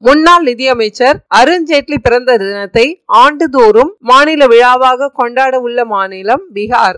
முன்னாள் நிதியமைச்சர் அருண்ஜேட்லி பிறந்த தினத்தை ஆண்டுதோறும் மாநில விழாவாக கொண்டாட உள்ள மாநிலம் பீகார்.